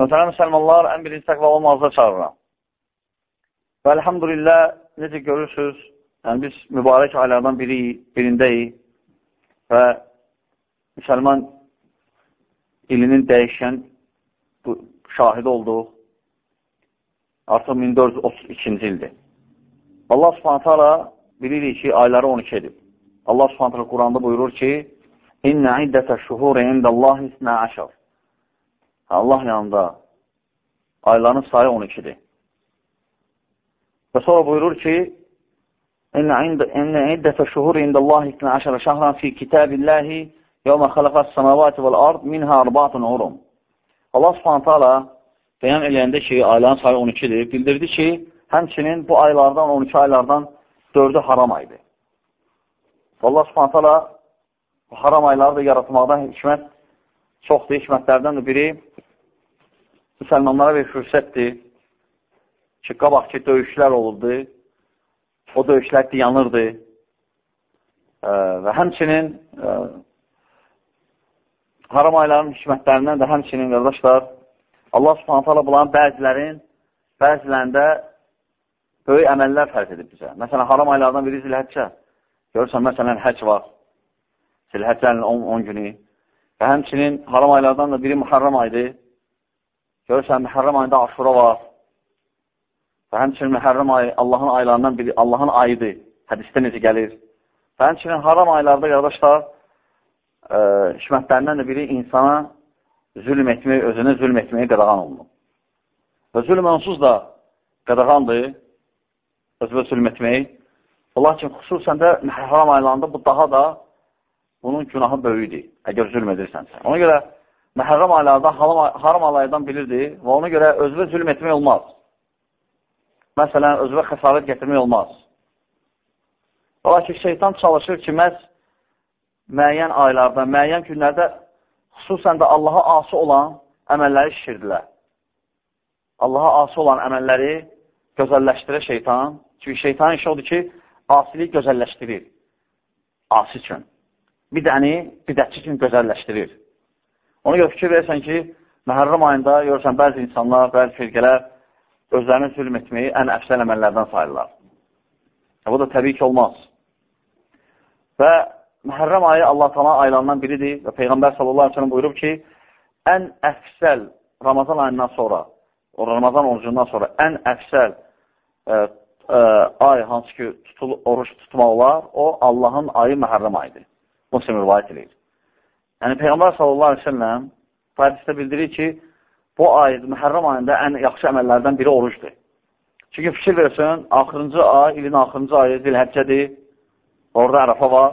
Məsələn, müsəlmanlar ən birinci təqva olmazda çağırıram. Və əlhamdülillah, necə görürsünüz, yəni biz mübarək aylardan biri, birindəyik və müsəlman ilinin dəyişən bu, şahid olduq. Artıq 1432-ci ildir. Allah subhanətə ala bilirik ki, ayları 12 edib. Allah subhanətə ala Quranda buyurur ki, İnnə iddətə şuhuri indəllahi isnə əşər. Allah yanında ayların sayı 12-dir. Və sonra buyurur ki, İnnə iddətə şuhuri indəllahi isnə əşər şəhran fi kitabillahi yevmə xələqəs səməvati vəl-ard minhə arbatun urum. Allah subhanətə ala bəyan eləyəndə ki, ayların sayı 12-dir, bildirdi ki, həmçinin bu aylardan, 12 aylardan 4-ü haram aydır. Allah subhanətə bu haram ayları da yaratmaqdan hikmət çoxdur. Hikmətlərdən də biri müsəlmanlara bir fürsətdir ki, qabaq ki, döyüşlər olurdu, o döyüşlər dayanırdı ə, və həmçinin ə, haram ayların hikmətlərindən də həmçinin, qardaşlar, Allah subhanət hala bunların bəzilərin, bəzilərində böyük əməllər fərq edib bizə. Məsələn, haram aylardan biri zilhəccə. Görürsən, məsələn, həc var. Zilhəccənin 10, 10 günü. Və həmçinin haram aylardan da biri mühərram aydır. Görürsən, mühərram ayında aşura var. Və həmçinin mühərram ayı Allahın aylarından biri, Allahın ayıdır. Hədisdə necə gəlir. Və həmçinin haram aylarda, qardaşlar, ə, hikmətlərindən də biri insana zülm etmək, özünə zülm etməyə qadağan olunur. Və zülm onsuz da qadağandır, özünə zülm etmək. Lakin xüsusən də haram aylarında bu daha da bunun günahı böyüdür, əgər zülm edirsənsə. Ona görə məhərram aylarda haram aylardan bilirdi və ona görə özünə zülm etmək olmaz. Məsələn, özünə xəsarət gətirmək olmaz. Lakin şeytan çalışır ki, məhz müəyyən aylarda, müəyyən günlərdə xüsusən də Allaha asi olan əməlləri şişirdilər. Allaha asi olan əməlləri gözəlləşdirə şeytan. Çünki şeytanın işi odur ki, asilik gözəlləşdirir. Asi üçün. Bidəni bidətçi üçün gözəlləşdirir. Ona görə fikir versən ki, məhərram ayında görürsən, bəzi insanlar, bəzi firqələr özlərini zülm etməyi ən əfsəl əməllərdən sayırlar. Bu da təbii ki, olmaz. Və Məhərrəm ayı Allah Taala aylarından biridir və Peyğəmbər sallallahu səlləm buyurub ki, ən əfsəl Ramazan ayından sonra, o Ramazan orucundan sonra ən əfsəl ə, ə, ay hansı ki, tutul, oruç tutmaq olar, o Allahın ayı Məhərrəm ayıdır. Muslim rivayət edir. Yəni Peyğəmbər sallallahu əleyhi və səlləm hədisdə bildirir ki, bu ay Məhərrəm ayında ən yaxşı əməllərdən biri orucdur. Çünki fikir versən, axırıncı ay, ilin axırıncı ayı Zilhəccədir. Orada Ərəfə var.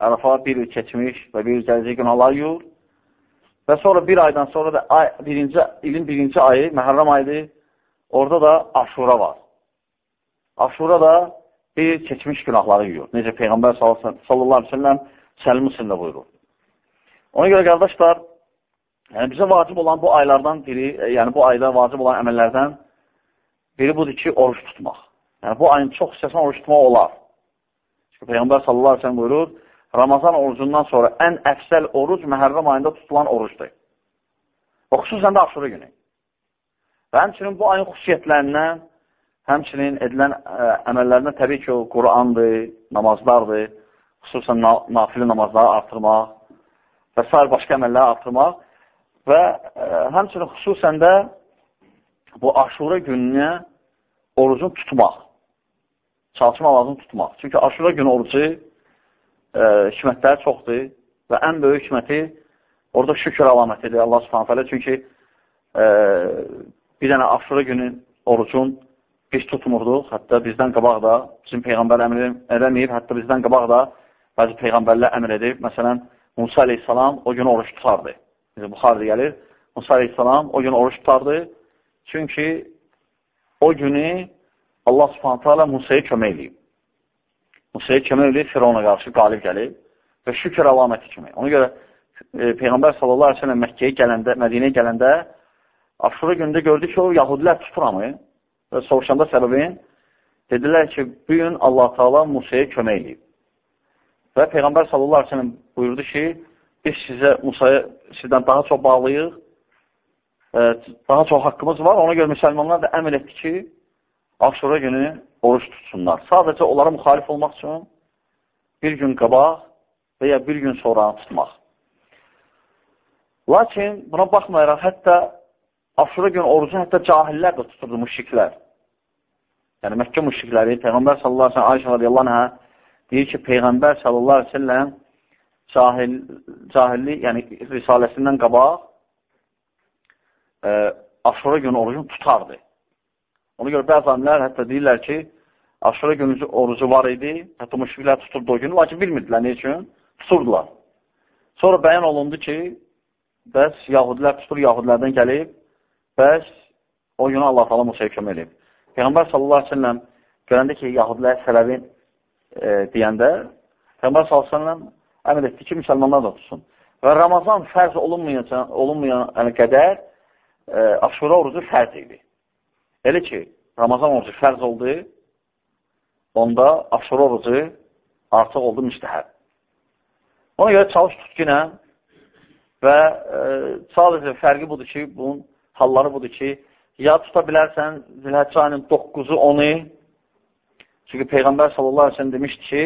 Ərafa bir il keçmiş və bir il gələcək günahlar yuyur. Və sonra bir aydan sonra da ay, birinci, ilin birinci ayı, məhərrəm ayıdır. Orada da aşura var. Aşura da il keçmiş günahları yuyur. Necə Peyğəmbər sallallahu aleyhi ve sellem Səlim Müslimdə buyurur. Ona görə qardaşlar, yəni bizə vacib olan bu aylardan biri, e, yəni bu ayda vacib olan əməllərdən biri budur ki, oruç tutmaq. Yəni bu ayın çox hissəsindən oruç tutmaq olar. Çünki Peyğəmbər sallallahu aleyhi ve sellem buyurur, Ramazan orucundan sonra ən əfsəl oruc məhərrəm ayında tutulan orucdur. Və xüsusən də aşırı günü. Və həmçinin bu ayın xüsusiyyətlərindən, həmçinin edilən ə, əməllərindən təbii ki, o Qurandır, namazlardır, xüsusən na nafili namazları artırmaq və s. başqa əməlləri artırmaq və ə, həmçinin xüsusən də bu aşura gününə orucun tutmaq, çalışma lazım tutmaq. Çünki aşura günü orucu ə, hikmətləri çoxdur və ən böyük hikməti orada şükür əlamətidir Allah subhanət hələ. Çünki ə, bir dənə aşırı günün orucun biz tutmurduq. Hətta bizdən qabaq da, bizim Peyğəmbər əmr edəməyib, hətta bizdən qabaq da bəzi Peyğəmbərlər əmr edib. Məsələn, Musa aleyhissalam o gün oruç tutardı. Bizə Buxarda gəlir. Musa aleyhissalam o gün oruç tutardı. Çünki o günü Allah subhanət hələ Musaya kömək edib. Musaya kömək eləyir, Firavuna qarşı qalib gəlib və şükür əlaməti kimi. Ona görə e, Peyğəmbər sallallahu aleyhi ve sellem Məkkəyə gələndə, Mədinəyə gələndə Aşura gündə gördü ki, o yahudilər tuturamı və soruşanda səbəbin dedilər ki, bu gün Allah Taala Musaya kömək eləyib. Və Peyğəmbər sallallahu aleyhi ve sellem buyurdu ki, biz sizə Musaya sizdən daha çox bağlıyıq e, daha çox haqqımız var. Ona görə müsəlmanlar da əmr etdi ki, aşura günü oruç tutsunlar. Sadəcə onlara müxalif olmaq üçün bir gün qabaq və ya bir gün sonra tutmaq. Lakin buna baxmayaraq, hətta aşura gün orucu hətta cahillər də tuturdu, müşriklər. Yəni, Məkkə müşrikləri, Peyğəmbər sallallahu aleyhi ve sellem, Ayşə radiyallahu anhə deyir ki, Peyğəmbər sallallahu aleyhi ve sellem cahil, cahillik, yəni risaləsindən qabaq e, aşura günü orucunu tutardı. Ona görə bəzi alimlər hətta deyirlər ki, aşura günü orucu var idi, hətta müşriklər tuturdu o günü, lakin bilmirdilər ne üçün? Tuturdular. Sonra bəyan olundu ki, bəs yahudilər tutur, yahudilərdən gəlib, bəs o günü Allah falan Musaya kömək edib. Peyğəmbər sallallahu aleyhi ve sellem görəndə ki, yahudilər sələvin e, deyəndə, Peyğəmbər sallallahu aleyhi ve sellem əmr etdi ki, müsəlmanlar da tutsun. Və Ramazan fərz olunmayan, olunmayan yəni qədər e, aşura orucu fərz idi. Elə ki, Ramazan orucu fərz oldu, onda aşura orucu artıq oldu müstəhəb. Ona görə çalış tutqinə və e, sadəcə fərqi budur ki, bunun halları budur ki, ya tuta bilərsən Zilhəccə ayının 9-u 10-u, çünki Peyğəmbər sallallahu aleyhi ve sellem demişdi ki,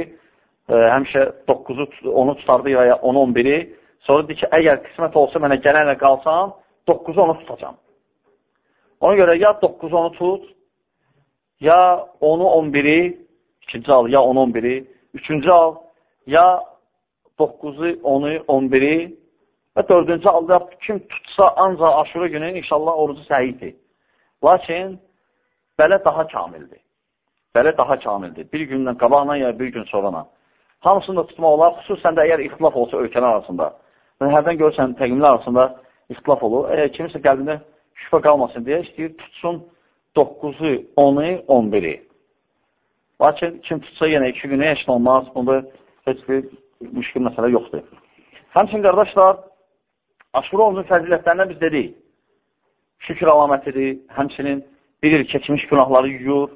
e, həmişə 9-u, 10-u tutardı ya 10-u 11-i, sonra deyir ki, əgər qismət olsa mənə gələnlə qalsam, 9-u 10-u tutacam. Ona görə ya 9-u 10-u tut, ya 10-u 11-i, ikinci al, ya 10-u 11-i, üçüncü al, ya 9-u 10-u 11-i və dördüncü alda kim tutsa ancaq aşırı günü inşallah orucu səhidir. Lakin belə daha kamildir. Belə daha kamildir. Bir gündən qabaqla ya bir gün sonrana. Hamısını da tutmaq olar, xüsusən də əgər ixtilaf olsa ölkələr arasında. Və hərdən görürsən təqimlər arasında ixtilaf olur. Əgər kimisə qəlbində şübhə qalmasın deyə istəyir, tutsun 9-u, 10-u, 11-i. Lakin kim tutsa yenə iki günə heç olmaz. Bunda heç bir müşkül məsələ yoxdur. Həmçin, qardaşlar, aşura olunun fəzilətlərindən biz dedik şükür əlamətidir, həmçinin bir il keçmiş günahları yuyur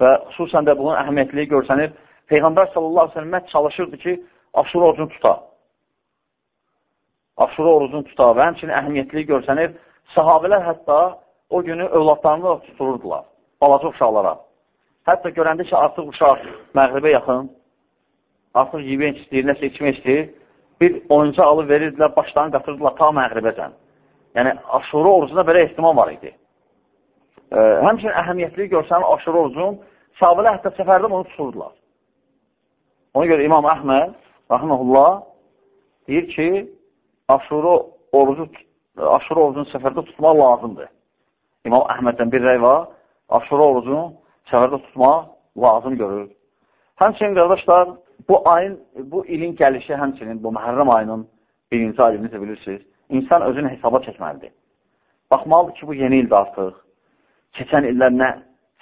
və xüsusən də bunun əhəmiyyətliyi görsənir. Peyğəmbər sallallahu aleyhi ve sellem çalışırdı ki, aşura orucunu tuta. Aşura orucunu tuta və həmçinin əhəmiyyətliyi görsənir. Sahabələr hətta o günü övladlarını da tutururdular, balaca uşaqlara. Hətta görəndə ki, artıq uşaq məğribə yaxın, artıq yiymək istəyir, nəsə içmək istəyir, bir oyuncaq alıb verirdilər, başlarını qatırdılar ta məğribəcən. Yəni, aşura orucunda belə ehtimal var idi. E, həmçinin əhəmiyyətli görsənən aşura orucun sahabələ hətta səfərdə onu tuturdular. Ona görə İmam Əhməd, rəhməhullah, deyir ki, aşura orucu, aşura orucunu səfərdə tutmaq lazımdır. İmam Əhməddən bir rəy var, aşura orucunu səfərdə tutmaq lazım görür. Həmçinin, qardaşlar, bu ayın, bu ilin gəlişi həmçinin, bu məhərrəm ayının birinci ayını necə bilirsiniz, insan özünü hesaba çəkməlidir. Baxmalıdır ki, bu yeni ildə artıq. Keçən illər nə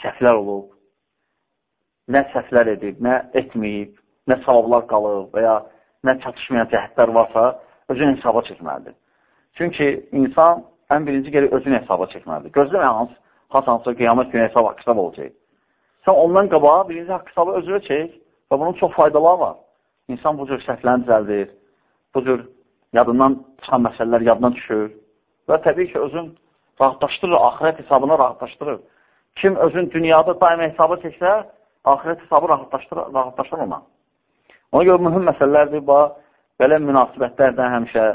səhvlər olub, nə səhvlər edib, nə etməyib, nə savablar qalıb və ya nə çatışmayan cəhətlər varsa, özünü hesaba çəkməlidir. Çünki insan ən birinci gəlir özünü hesaba çəkməlidir. Gözləmə hans, hasansa qiyamət günü hesab haqq olacaq. Sən ondan qabağa birinci haqq hesabı özünə çək və bunun çox faydaları var. İnsan bu cür səhvlərini düzəldir, bu cür yadından çıxan məsələlər yadından düşür və təbii ki, özün rahatlaşdırır, axirət hesabına rahatlaşdırır. Kim özün dünyada daimə hesabı çəksə, axirət hesabı rahatlaşdırır, rahatlaşır ona. Ona görə mühüm məsələlərdir, bu, belə münasibətlərdən həmişə,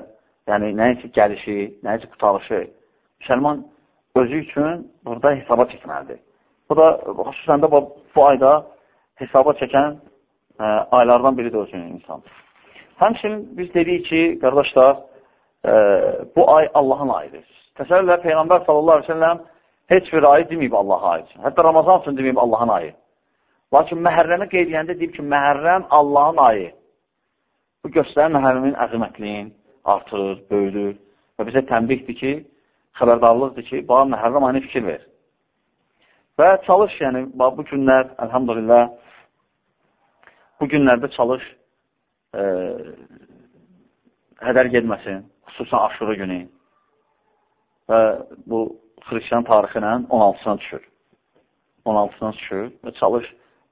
yəni nəyisə gəlişi, nəyisə qutarışı, müsəlman özü üçün burada hesaba çəkməlidir. Bu da, xüsusən də bu, bu ayda hesaba çəkən ə, aylardan biridir özünün insan. Həmçinin biz dedik ki, qardaşlar, e, bu ay Allahın ayıdır. Təsəvvürlə Peyğəmbər sallallahu aleyhi ve selləm heç bir ayı deməyib Allaha ayı. Hətta Ramazan üçün deməyib Allahın ayı. Lakin məhərrəmi qeyd edəndə deyib ki, məhərrəm Allahın ayı. Bu göstərir məhərrəmin əzəmətliyin artır, böyüdür və bizə tənbihdir ki, xəbərdarlıqdır ki, bax, məhərrəm ayını fikir ver. Və çalış, yəni, bu günlər, əlhamdülillah, bu günlərdə çalış, e, hədər gedməsin, xüsusən aşırı günü və bu xristiyan tarixi ilə 16-sına düşür. 16-sına düşür və çalış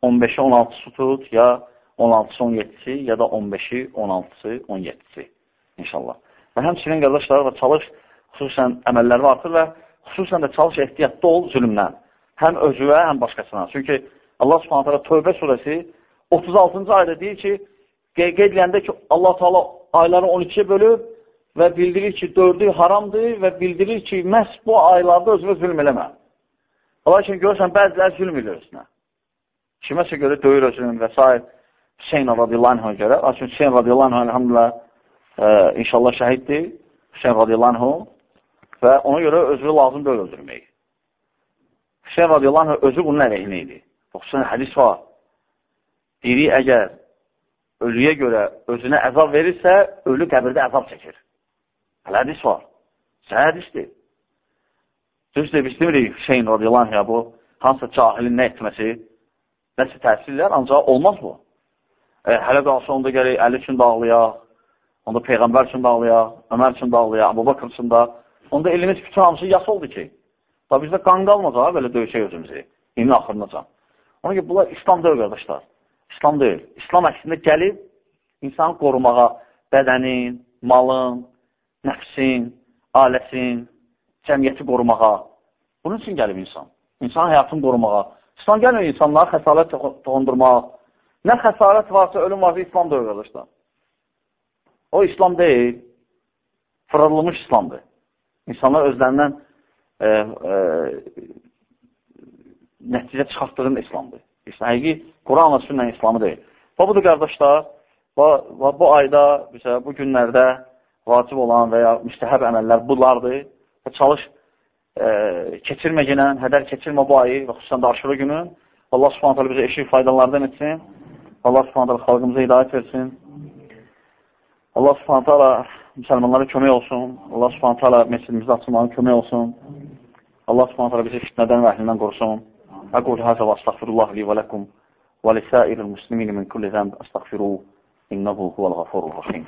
15-i 16-sı tut, ya 16-sı 17-si, ya da 15-i 16-sı 17-si inşallah. Və həmçinin qardaşlar və çalış xüsusən əməlləri artır və xüsusən də çalış ehtiyatda ol zülmdən. Həm özüvə, həm başqasına. Çünki Allah subhanət hələ Tövbə surəsi 36-cı ayda deyir ki, qeyd edəndə ki, Allah Taala ayları 12-yə bölüb və bildirir ki, dördü haramdır və bildirir ki, məhz bu aylarda özünə zülm eləmə. Lakin görürsən, bəziləri zülm edir özünə. Kiməsə görə döyür özünün və s. Hüseyin radiyallahu anh'a görə. Lakin Hüseyin radiyallahu anh'a elhamdülillah e, inşallah şəhiddir. Hüseyin radiyallahu anh'a və ona görə özü lazım deyil öldürmək. Hüseyin radiyallahu anh'a özü bunun əleyhinə idi. Xüsusən hədis var. Biri əgər ölüyə görə özünə əzab verirsə, ölü qəbirdə əzab çəkir. Hələ hədis var. Sən hədisdir. Düzdür, biz demirik Hüseyin radiyallahu anh'a bu hansısa cahilin nə etməsi, nəsə təsirlər, ancaq olmaz bu. E, hələ qalsa onda gərək Əli üçün dağlayaq, onda Peyğəmbər üçün dağlayaq, Ömər üçün dağlayaq, Abu Bakır üçün da. Onda elimiz bütün hamısı yas oldu ki. Da bizdə qan qalmacaq, belə döyüşək özümüzü, ilmin axırınacan. Ona ki, bunlar İslam deyil, qardaşlar. İslam deyil. İslam əksində gəlib insanı qorumağa, bədənin, malın, nəfsin, ailəsin, cəmiyyəti qorumağa. Bunun üçün gəlib insan. İnsan həyatını qorumağa. İslam gəlmir insanlara xəsalət toxundurmaq, Nə xəsarət varsa, ölüm varsa, İslam da qardaşlar. O İslam deyil, fırladılmış İslamdır. İnsanlar özlərindən e, e, nəticə çıxartdığın İslamdır. Həqiqi, Quran və sünnə İslamı deyil. Və budur, qardaşlar, və, və bu ayda, bizə, bu günlərdə vacib olan və ya müstəhəb əməllər bunlardır. Və çalış e, keçirmə günən, hədər keçirmə bu ayı və xüsusən də aşırı günü. Allah subhanətələ bizə eşik faydalardan etsin. Allah subhanətələ xalqımıza hidayət versin. Allah subhanətələ müsəlmanlara kömək olsun. Allah subhanətələ mesidimizdə açılmağın kömək olsun. Allah subhanətələ bizi fitnədən və əhlindən qorusun. أقول هذا وأستغفر الله لي ولكم ولسائر المسلمين من كل ذنب أستغفروه إنه هو الغفور الرحيم.